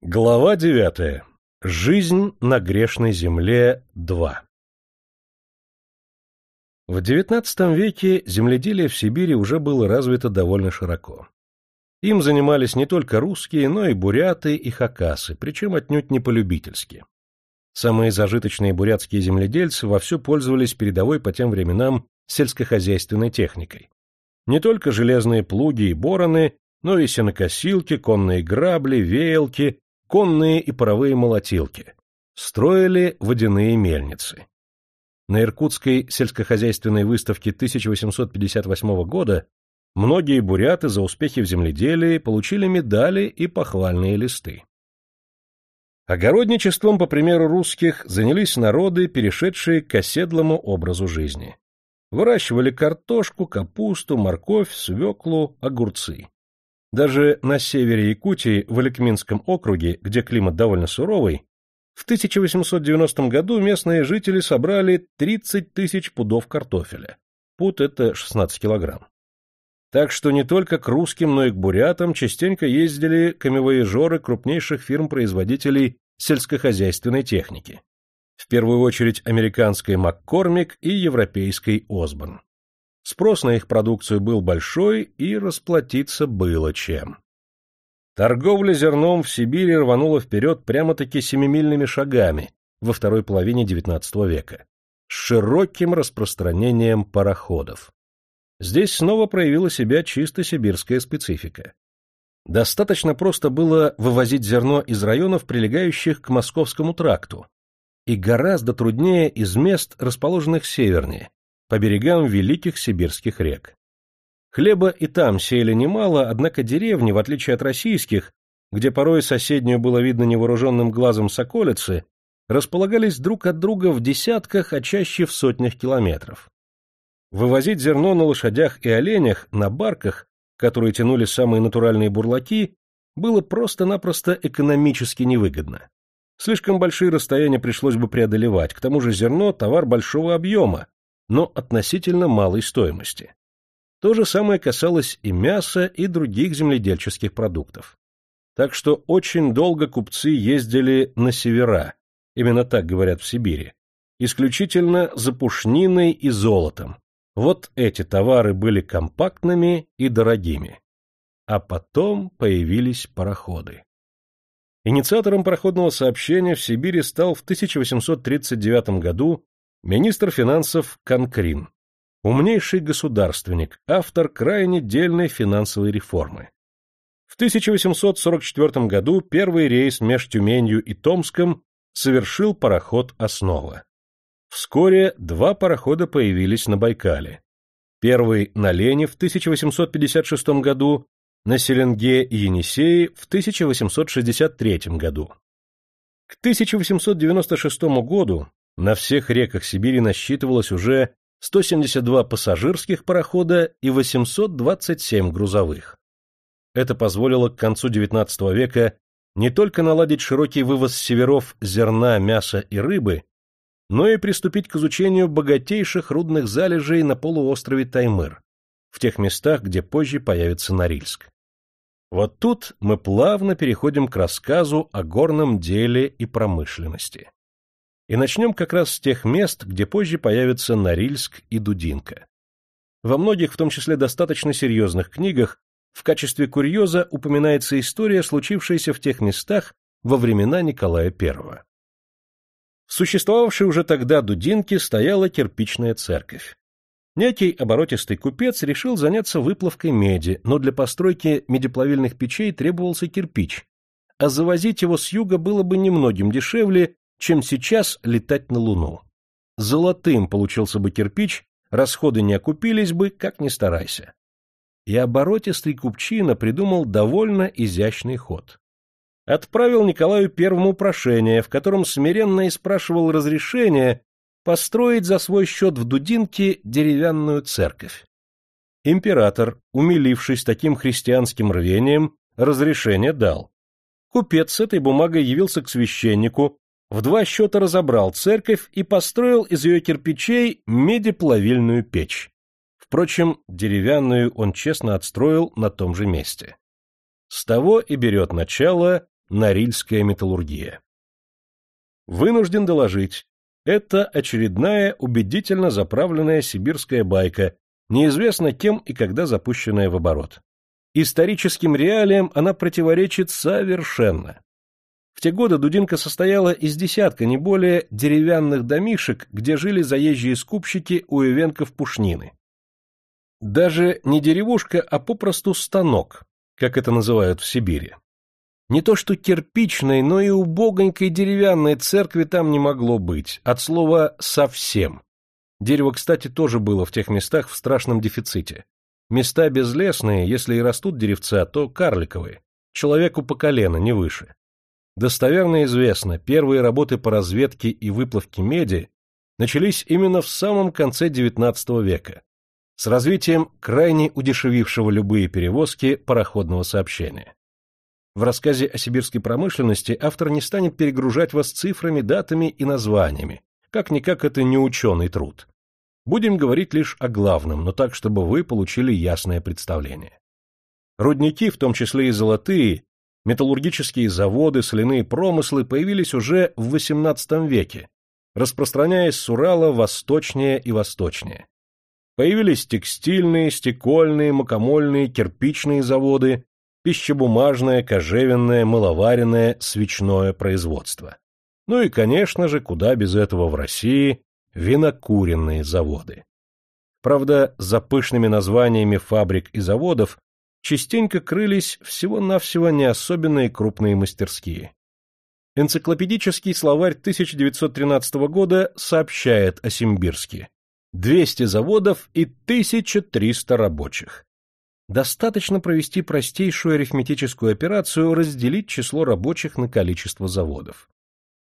Глава девятая. Жизнь на грешной земле 2. В XIX веке земледелие в Сибири уже было развито довольно широко. Им занимались не только русские, но и буряты и хакасы, причем отнюдь не полюбительски. Самые зажиточные бурятские земледельцы вовсю пользовались передовой по тем временам сельскохозяйственной техникой. Не только железные плуги и бороны, но и сенокосилки, конные грабли, веялки, конные и паровые молотилки, строили водяные мельницы. На Иркутской сельскохозяйственной выставке 1858 года многие буряты за успехи в земледелии получили медали и похвальные листы. Огородничеством, по примеру русских, занялись народы, перешедшие к оседлому образу жизни. Выращивали картошку, капусту, морковь, свеклу, огурцы. Даже на севере Якутии, в Аликминском округе, где климат довольно суровый, в 1890 году местные жители собрали 30 тысяч пудов картофеля. Пуд — это 16 килограмм. Так что не только к русским, но и к бурятам частенько ездили камевоежоры крупнейших фирм-производителей сельскохозяйственной техники. В первую очередь американской Маккормик и европейской Осборн. Спрос на их продукцию был большой, и расплатиться было чем. Торговля зерном в Сибири рванула вперед прямо-таки семимильными шагами во второй половине XIX века, с широким распространением пароходов. Здесь снова проявила себя чисто сибирская специфика. Достаточно просто было вывозить зерно из районов, прилегающих к Московскому тракту, и гораздо труднее из мест, расположенных севернее, по берегам великих сибирских рек. Хлеба и там сеяли немало, однако деревни, в отличие от российских, где порой соседнюю было видно невооруженным глазом соколицы, располагались друг от друга в десятках, а чаще в сотнях километров. Вывозить зерно на лошадях и оленях, на барках, которые тянули самые натуральные бурлаки, было просто-напросто экономически невыгодно. Слишком большие расстояния пришлось бы преодолевать, к тому же зерно – товар большого объема, но относительно малой стоимости. То же самое касалось и мяса, и других земледельческих продуктов. Так что очень долго купцы ездили на севера, именно так говорят в Сибири, исключительно за пушниной и золотом. Вот эти товары были компактными и дорогими. А потом появились пароходы. Инициатором пароходного сообщения в Сибири стал в 1839 году Министр финансов Конкрин. Умнейший государственник, автор крайне дельной финансовой реформы. В 1844 году первый рейс между Тюменью и Томском совершил пароход «Основа». Вскоре два парохода появились на Байкале. Первый на Лене в 1856 году, на Селенге и Енисее в 1863 году. К 1896 году на всех реках Сибири насчитывалось уже 172 пассажирских парохода и 827 грузовых. Это позволило к концу XIX века не только наладить широкий вывоз северов зерна, мяса и рыбы, но и приступить к изучению богатейших рудных залежей на полуострове Таймыр, в тех местах, где позже появится Норильск. Вот тут мы плавно переходим к рассказу о горном деле и промышленности. И начнем как раз с тех мест, где позже появятся Норильск и Дудинка. Во многих, в том числе достаточно серьезных книгах, в качестве курьеза упоминается история, случившаяся в тех местах во времена Николая I. В существовавшей уже тогда Дудинке стояла кирпичная церковь. Некий оборотистый купец решил заняться выплавкой меди, но для постройки медиплавильных печей требовался кирпич, а завозить его с юга было бы немногим дешевле, чем сейчас летать на Луну. Золотым получился бы кирпич, расходы не окупились бы, как ни старайся. И оборотистый купчина придумал довольно изящный ход. Отправил Николаю Первому прошение, в котором смиренно и спрашивал разрешения построить за свой счет в Дудинке деревянную церковь. Император, умилившись таким христианским рвением, разрешение дал. Купец с этой бумагой явился к священнику, в два счета разобрал церковь и построил из ее кирпичей медиплавильную печь. Впрочем, деревянную он честно отстроил на том же месте. С того и берет начало Норильская металлургия. Вынужден доложить, это очередная убедительно заправленная сибирская байка, неизвестно кем и когда запущенная в оборот. Историческим реалиям она противоречит совершенно. В те годы Дудинка состояла из десятка, не более, деревянных домишек, где жили заезжие скупщики у Ивенков Пушнины. Даже не деревушка, а попросту станок, как это называют в Сибири. Не то что кирпичной, но и убогонькой деревянной церкви там не могло быть, от слова «совсем». Дерево, кстати, тоже было в тех местах в страшном дефиците. Места безлесные, если и растут деревца, то карликовые, человеку по колено, не выше. Достоверно известно, первые работы по разведке и выплавке меди начались именно в самом конце XIX века, с развитием крайне удешевившего любые перевозки пароходного сообщения. В рассказе о сибирской промышленности автор не станет перегружать вас цифрами, датами и названиями, как-никак это не ученый труд. Будем говорить лишь о главном, но так, чтобы вы получили ясное представление. Рудники, в том числе и золотые, металлургические заводы, соляные промыслы появились уже в XVIII веке, распространяясь с Урала восточнее и восточнее. Появились текстильные, стекольные, мукомольные, кирпичные заводы, пищебумажное, кожевенное, мыловаренное, свечное производство. Ну и, конечно же, куда без этого в России, винокуренные заводы. Правда, за пышными названиями фабрик и заводов частенько крылись всего-навсего не особенные крупные мастерские. Энциклопедический словарь 1913 года сообщает о Симбирске. 200 заводов и 1300 рабочих. Достаточно провести простейшую арифметическую операцию разделить число рабочих на количество заводов.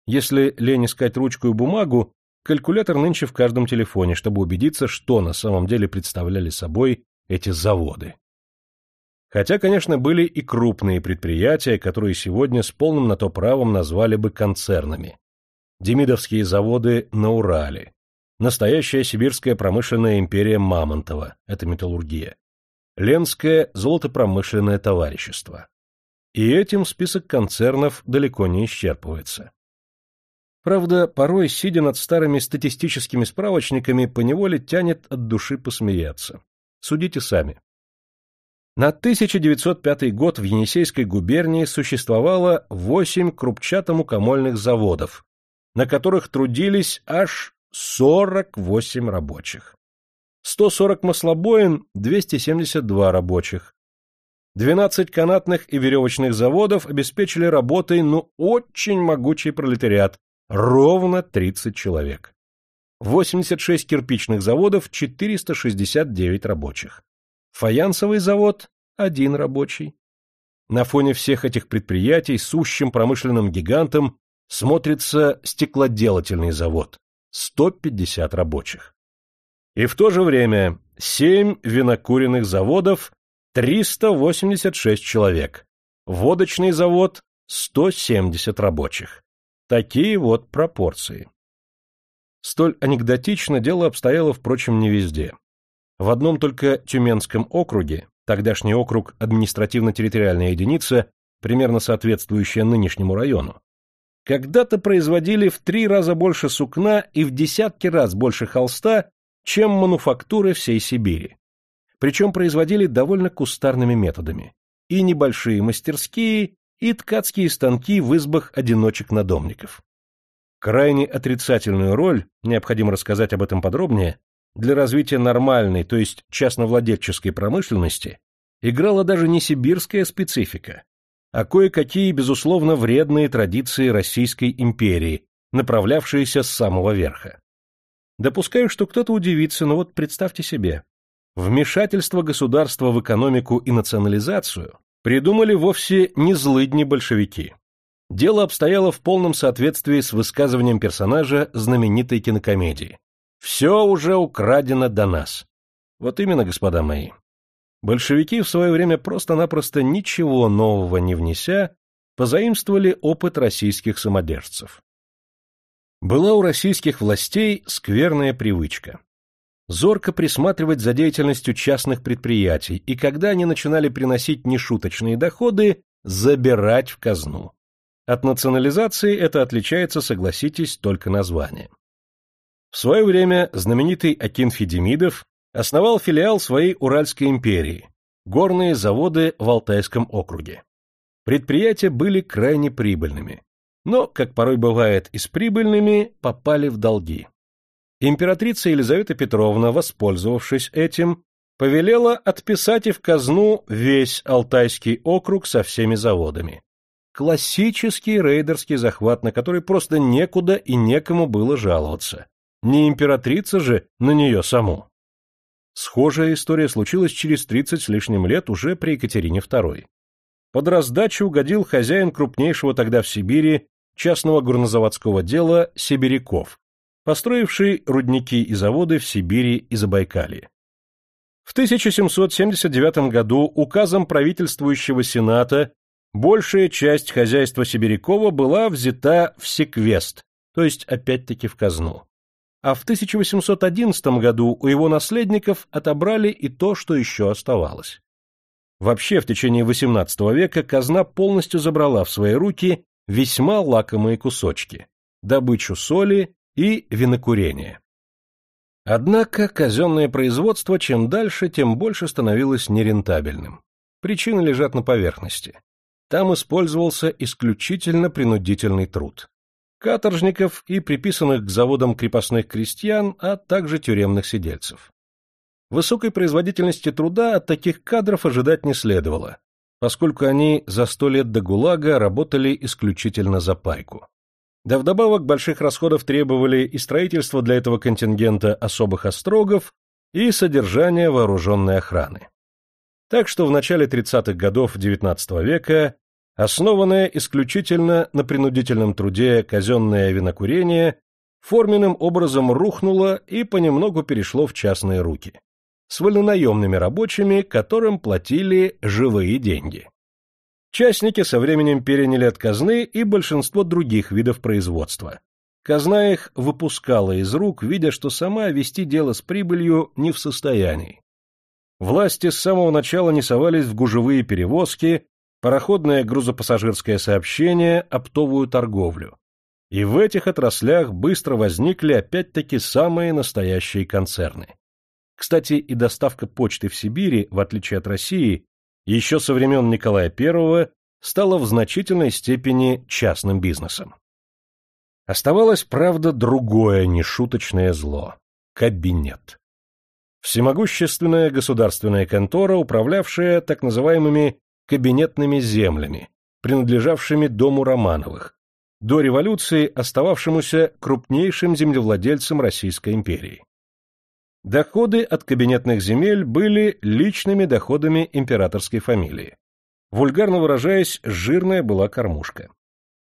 Если лень искать ручку и бумагу, калькулятор нынче в каждом телефоне, чтобы убедиться, что на самом деле представляли собой эти заводы. Хотя, конечно, были и крупные предприятия, которые сегодня с полным на то правом назвали бы концернами. Демидовские заводы на Урале, настоящая сибирская промышленная империя Мамонтова, это металлургия, Ленское золотопромышленное товарищество. И этим список концернов далеко не исчерпывается. Правда, порой, сидя над старыми статистическими справочниками, поневоле тянет от души посмеяться. Судите сами. На 1905 год в Енисейской губернии существовало 8 крупчатомукомольных заводов, на которых трудились аж 48 рабочих. 140 маслобоин, 272 рабочих. 12 канатных и веревочных заводов обеспечили работой, ну, очень могучий пролетариат, ровно 30 человек. 86 кирпичных заводов, 469 рабочих. Фаянсовый завод – один рабочий. На фоне всех этих предприятий сущим промышленным гигантом смотрится стеклоделательный завод – 150 рабочих. И в то же время 7 винокуренных заводов, 386 человек. Водочный завод – 170 рабочих. Такие вот пропорции. Столь анекдотично дело обстояло, впрочем, не везде. В одном только Тюменском округе, тогдашний округ административно-территориальная единица, примерно соответствующая нынешнему району, когда-то производили в три раза больше сукна и в десятки раз больше холста, чем мануфактуры всей Сибири. Причем производили довольно кустарными методами. И небольшие мастерские, и ткацкие станки в избах одиночек-надомников. Крайне отрицательную роль, необходимо рассказать об этом подробнее, для развития нормальной, то есть частновладельческой промышленности играла даже не сибирская специфика, а кое-какие, безусловно, вредные традиции Российской империи, направлявшиеся с самого верха. Допускаю, что кто-то удивится, но вот представьте себе. Вмешательство государства в экономику и национализацию придумали вовсе не злыдни большевики. Дело обстояло в полном соответствии с высказыванием персонажа знаменитой кинокомедии. «Все уже украдено до нас». Вот именно, господа мои. Большевики в свое время просто-напросто ничего нового не внеся, позаимствовали опыт российских самодержцев. Была у российских властей скверная привычка. Зорко присматривать за деятельностью частных предприятий и когда они начинали приносить нешуточные доходы, забирать в казну. От национализации это отличается, согласитесь, только названием. В свое время знаменитый Акин Федемидов основал филиал своей Уральской империи – горные заводы в Алтайском округе. Предприятия были крайне прибыльными, но, как порой бывает и с прибыльными, попали в долги. Императрица Елизавета Петровна, воспользовавшись этим, повелела отписать и в казну весь Алтайский округ со всеми заводами. Классический рейдерский захват, на который просто некуда и некому было жаловаться. Не императрица же на нее саму. Схожая история случилась через 30 с лишним лет уже при Екатерине II. Под раздачу угодил хозяин крупнейшего тогда в Сибири частного горнозаводского дела Сибиряков, построивший рудники и заводы в Сибири и Забайкалье. В 1779 году указом правительствующего Сената большая часть хозяйства Сибирякова была взята в секвест, то есть опять-таки в казну. А в 1811 году у его наследников отобрали и то, что еще оставалось. Вообще, в течение XVIII века казна полностью забрала в свои руки весьма лакомые кусочки – добычу соли и винокурение. Однако казенное производство чем дальше, тем больше становилось нерентабельным. Причины лежат на поверхности. Там использовался исключительно принудительный труд. Каторжников и приписанных к заводам крепостных крестьян, а также тюремных сидельцев. Высокой производительности труда от таких кадров ожидать не следовало, поскольку они за сто лет до ГУЛАГа работали исключительно за пайку. Да вдобавок больших расходов требовали и строительство для этого контингента особых острогов, и содержание вооруженной охраны. Так что в начале 30-х годов XIX века основанное исключительно на принудительном труде казенное винокурение форменным образом рухнуло и понемногу перешло в частные руки, с вольнонаемными рабочими, которым платили живые деньги. Частники со временем переняли от казны и большинство других видов производства. Казна их выпускала из рук, видя, что сама вести дело с прибылью не в состоянии. Власти с самого начала не совались в гужевые перевозки, пароходное грузопассажирское сообщение, оптовую торговлю. И в этих отраслях быстро возникли опять-таки самые настоящие концерны. Кстати, и доставка почты в Сибири, в отличие от России, еще со времен Николая I стала в значительной степени частным бизнесом. Оставалось, правда, другое нешуточное зло — кабинет. Всемогущественная государственная контора, управлявшая так называемыми кабинетными землями, принадлежавшими дому Романовых, до революции остававшемуся крупнейшим землевладельцем Российской империи. Доходы от кабинетных земель были личными доходами императорской фамилии. Вульгарно выражаясь, жирная была кормушка.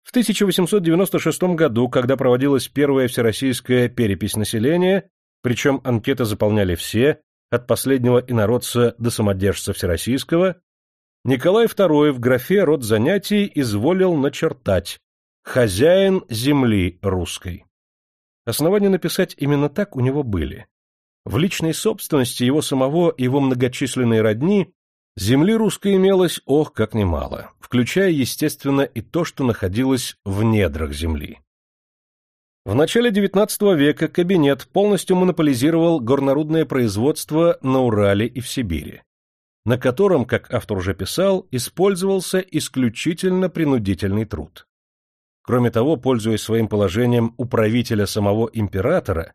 В 1896 году, когда проводилась первая всероссийская перепись населения, причем анкеты заполняли все, от последнего инородца до самодержца всероссийского, Николай II в графе «Род занятий» изволил начертать «Хозяин земли русской». Основания написать именно так у него были. В личной собственности его самого и его многочисленной родни земли русской имелось ох как немало, включая, естественно, и то, что находилось в недрах земли. В начале XIX века кабинет полностью монополизировал горнорудное производство на Урале и в Сибири, на котором, как автор уже писал, использовался исключительно принудительный труд. Кроме того, пользуясь своим положением управителя самого императора,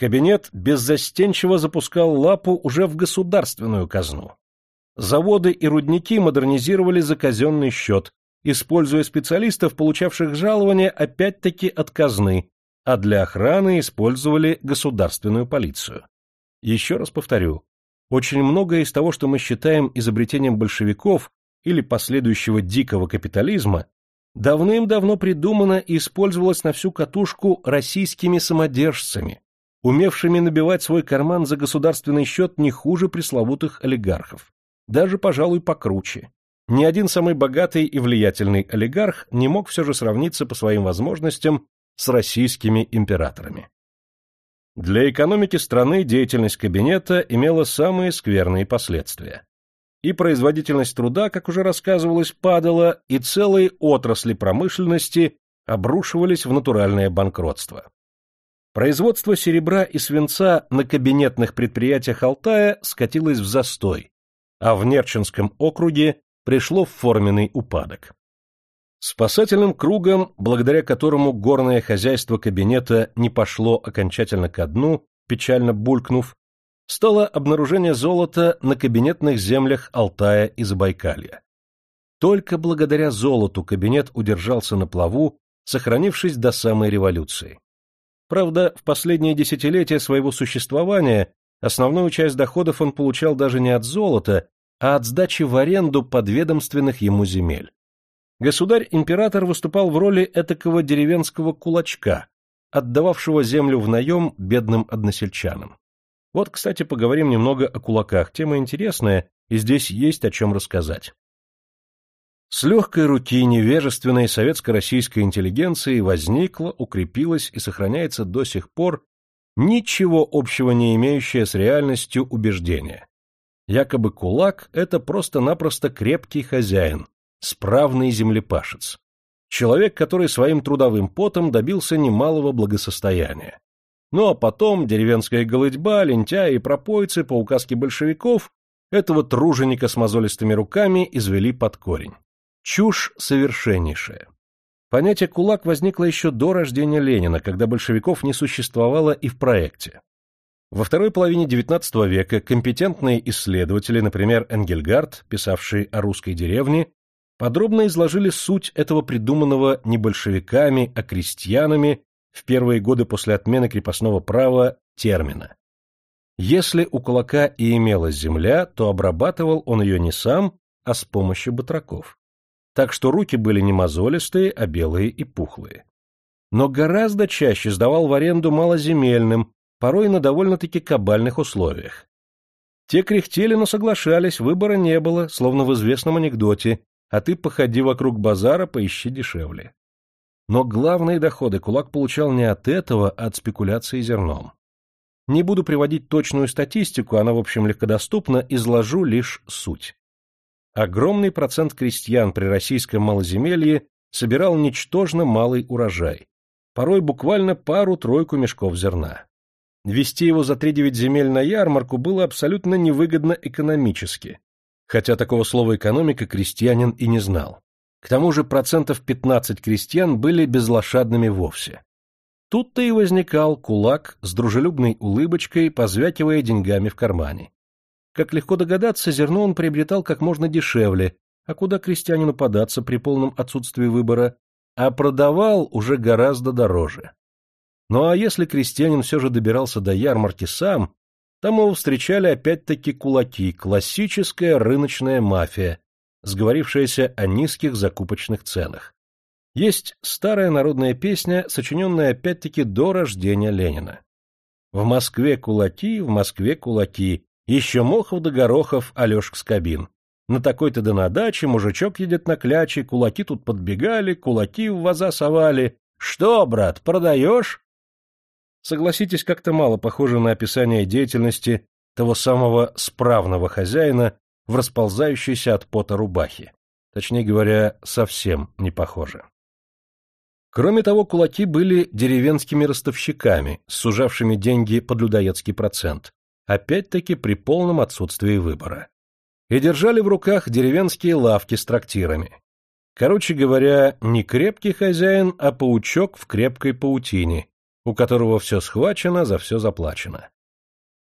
Кабинет беззастенчиво запускал лапу уже в государственную казну. Заводы и рудники модернизировали за казенный счет, используя специалистов, получавших жалования опять-таки от казны, а для охраны использовали государственную полицию. Еще раз повторю, очень многое из того, что мы считаем изобретением большевиков или последующего дикого капитализма, давным-давно придумано и использовалось на всю катушку российскими самодержцами, умевшими набивать свой карман за государственный счет не хуже пресловутых олигархов, даже, пожалуй, покруче. Ни один самый богатый и влиятельный олигарх не мог все же сравниться по своим возможностям с российскими императорами. Для экономики страны деятельность кабинета имела самые скверные последствия. и производительность труда, как уже рассказывалось, падала, и целые отрасли промышленности обрушивались в натуральное банкротство. Производство серебра и свинца на кабинетных предприятиях Алтая скатилось в застой, а в Нерчинском округе пришло в форменный упадок. Спасательным кругом, благодаря которому горное хозяйство кабинета не пошло окончательно ко дну, печально булькнув, стало обнаружение золота на кабинетных землях Алтая и Забайкалья. Только благодаря золоту кабинет удержался на плаву, сохранившись до самой революции. Правда, в последние десятилетия своего существования основную часть доходов он получал даже не от золота, а от сдачи в аренду подведомственных ему земель. Государь-император выступал в роли этакого деревенского кулачка, отдававшего землю в наем бедным односельчанам. Вот, кстати, поговорим немного о кулаках. Тема интересная, и здесь есть о чем рассказать. С легкой руки невежественной советско-российской интеллигенции возникла, укрепилась и сохраняется до сих пор ничего общего не имеющее с реальностью убеждение. Якобы кулак — это просто-напросто крепкий хозяин, справный землепашец. Человек, который своим трудовым потом добился немалого благосостояния. Ну а потом деревенская голытьба, лентяи и пропойцы по указке большевиков этого труженика с мозолистыми руками извели под корень. Чушь совершеннейшая. Понятие «кулак» возникло еще до рождения Ленина, когда большевиков не существовало и в проекте. Во второй половине XIX века компетентные исследователи, например, Энгельгард, писавший о русской деревне, подробно изложили суть этого придуманного не большевиками, а крестьянами в первые годы после отмены крепостного права термина. Если у кулака и имелась земля, то обрабатывал он ее не сам, а с помощью батраков. Так что руки были не мозолистые, а белые и пухлые. Но гораздо чаще сдавал в аренду малоземельным, порой на довольно-таки кабальных условиях. Те кряхтели, но соглашались, выбора не было, словно в известном анекдоте, а ты походи вокруг базара, поищи дешевле. Но главные доходы кулак получал не от этого, а от спекуляции зерном. Не буду приводить точную статистику, она, в общем, легкодоступна, изложу лишь суть. Огромный процент крестьян при российском малоземелье собирал ничтожно малый урожай, порой буквально пару-тройку мешков зерна. Вести его за три-девять земель на ярмарку было абсолютно невыгодно экономически, хотя такого слова экономика крестьянин и не знал. К тому же процентов 15 крестьян были безлошадными вовсе. Тут-то и возникал кулак с дружелюбной улыбочкой, позвякивая деньгами в кармане. Как легко догадаться, зерно он приобретал как можно дешевле, а куда крестьянину податься при полном отсутствии выбора, а продавал уже гораздо дороже. Ну а если крестьянин все же добирался до ярмарки сам, там его встречали опять-таки кулаки, классическая рыночная мафия, сговорившаяся о низких закупочных ценах. Есть старая народная песня, сочиненная опять-таки до рождения Ленина. В Москве кулаки, в Москве кулаки, еще Мохов да Горохов, Алешка Скобин. На такой-то да на даче мужичок едет на кляче, кулаки тут подбегали, кулаки в ваза совали. Что, брат, продаешь? Согласитесь, как-то мало похоже на описание деятельности того самого справного хозяина, в расползающейся от пота рубахе. Точнее говоря, совсем не похоже. Кроме того, кулаки были деревенскими ростовщиками, сужавшими деньги под людоедский процент, опять-таки при полном отсутствии выбора. И держали в руках деревенские лавки с трактирами. Короче говоря, не крепкий хозяин, а паучок в крепкой паутине, у которого все схвачено, за все заплачено.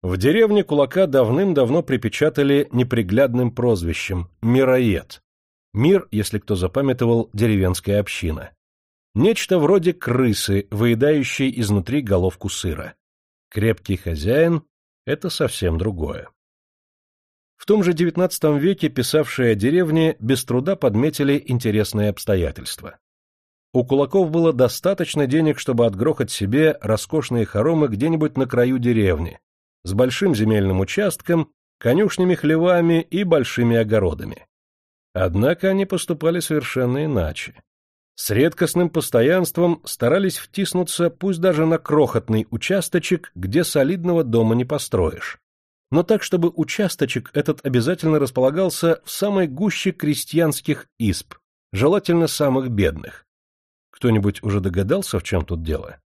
В деревне кулака давным-давно припечатали неприглядным прозвищем «мироед». Мир, если кто запамятовал, деревенская община. Нечто вроде крысы, выедающей изнутри головку сыра. Крепкий хозяин — это совсем другое. В том же XIX веке писавшие о деревне без труда подметили интересные обстоятельства. У кулаков было достаточно денег, чтобы отгрохать себе роскошные хоромы где-нибудь на краю деревни, с большим земельным участком, конюшнями хлевами и большими огородами. Однако они поступали совершенно иначе. С редкостным постоянством старались втиснуться пусть даже на крохотный участочек, где солидного дома не построишь. но так, чтобы участочек этот обязательно располагался в самой гуще крестьянских исп, желательно самых бедных. Кто-нибудь уже догадался, в чем тут дело?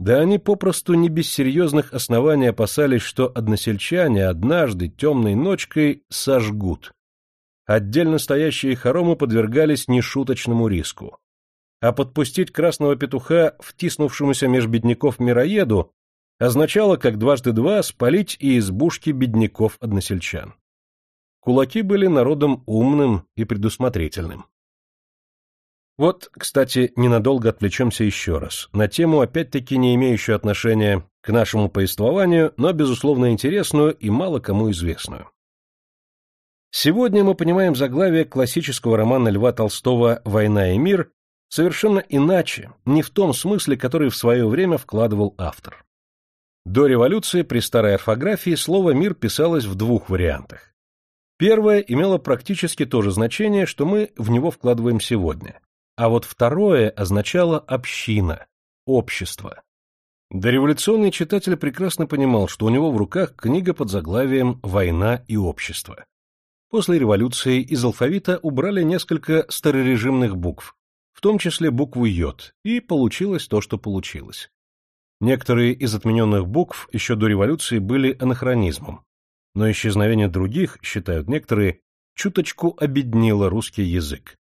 Да они попросту не без серьезных оснований опасались, что односельчане однажды темной ночкой сожгут. Отдельно стоящие хоромы подвергались нешуточному риску. А подпустить красного петуха, втиснувшемуся меж бедняков мироеду, означало, как дважды два, спалить и избушки бедняков-односельчан. Кулаки были народом умным и предусмотрительным. Вот, кстати, ненадолго отвлечемся еще раз, на тему, опять-таки, не имеющую отношения к нашему повествованию, но, безусловно, интересную и мало кому известную. Сегодня мы понимаем заглавие классического романа Льва Толстого «Война и мир» совершенно иначе, не в том смысле, который в свое время вкладывал автор. До революции при старой орфографии слово «мир» писалось в двух вариантах. Первое имело практически то же значение, что мы в него вкладываем сегодня а вот второе означало «община», «общество». Дореволюционный читатель прекрасно понимал, что у него в руках книга под заглавием «Война и общество». После революции из алфавита убрали несколько старорежимных букв, в том числе букву «йод», и получилось то, что получилось. Некоторые из отмененных букв еще до революции были анахронизмом, но исчезновение других, считают некоторые, чуточку обеднило русский язык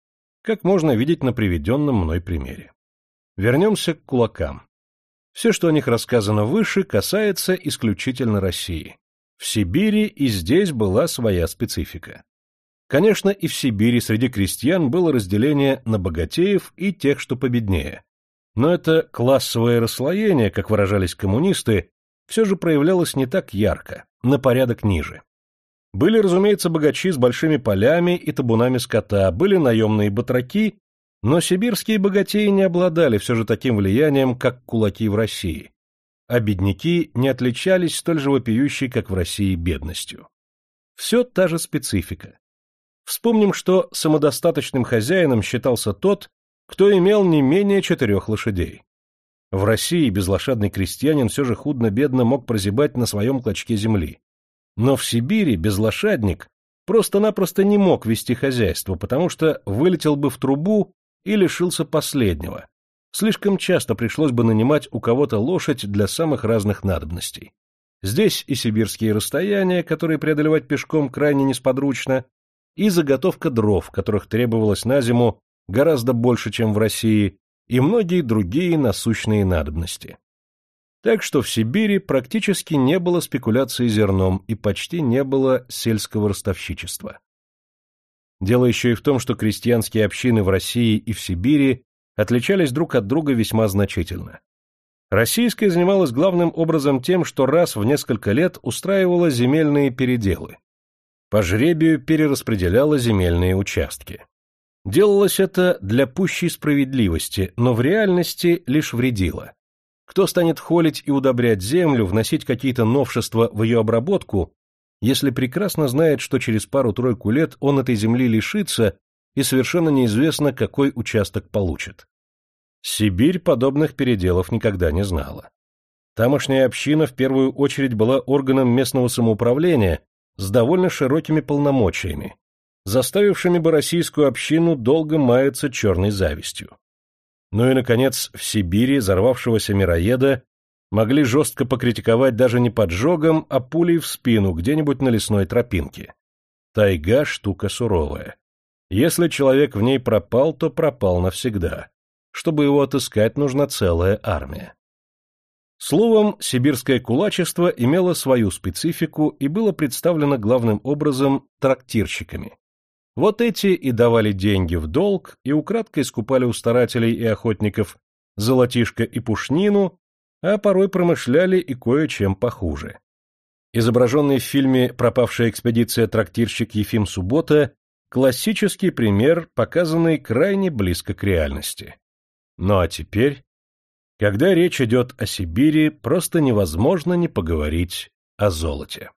как можно видеть на приведенном мной примере. Вернемся к кулакам. Все, что о них рассказано выше, касается исключительно России. В Сибири и здесь была своя специфика. Конечно, и в Сибири среди крестьян было разделение на богатеев и тех, что победнее. Но это классовое расслоение, как выражались коммунисты, все же проявлялось не так ярко, на порядок ниже. Были, разумеется, богачи с большими полями и табунами скота, были наемные батраки, но сибирские богатеи не обладали все же таким влиянием, как кулаки в России, а бедняки не отличались столь же вопиющей, как в России, бедностью. Все та же специфика. Вспомним, что самодостаточным хозяином считался тот, кто имел не менее четырех лошадей. В России безлошадный крестьянин все же худно-бедно мог прозябать на своем клочке земли. Но в Сибири безлошадник просто-напросто не мог вести хозяйство, потому что вылетел бы в трубу и лишился последнего. Слишком часто пришлось бы нанимать у кого-то лошадь для самых разных надобностей. Здесь и сибирские расстояния, которые преодолевать пешком крайне несподручно, и заготовка дров, которых требовалось на зиму гораздо больше, чем в России, и многие другие насущные надобности. Так что в Сибири практически не было спекуляции зерном и почти не было сельского ростовщичества. Дело еще и в том, что крестьянские общины в России и в Сибири отличались друг от друга весьма значительно. Российская занималась главным образом тем, что раз в несколько лет устраивала земельные переделы. По жребию перераспределяла земельные участки. Делалось это для пущей справедливости, но в реальности лишь вредило. Кто станет холить и удобрять землю, вносить какие-то новшества в ее обработку, если прекрасно знает, что через пару-тройку лет он этой земли лишится и совершенно неизвестно, какой участок получит? Сибирь подобных переделов никогда не знала. Тамошняя община в первую очередь была органом местного самоуправления с довольно широкими полномочиями, заставившими бы российскую общину долго маяться черной завистью. Ну и, наконец, в Сибири взорвавшегося мироеда могли жестко покритиковать даже не поджогом, а пулей в спину где-нибудь на лесной тропинке. Тайга — штука суровая. Если человек в ней пропал, то пропал навсегда. Чтобы его отыскать, нужна целая армия. Словом, сибирское кулачество имело свою специфику и было представлено главным образом трактирщиками, вот эти и давали деньги в долг, и украдкой скупали у старателей и охотников золотишко и пушнину, а порой промышляли и кое-чем похуже. Изображенный в фильме «Пропавшая экспедиция» трактирщик Ефим Суббота – классический пример, показанный крайне близко к реальности. Ну а теперь, когда речь идет о Сибири, просто невозможно не поговорить о золоте.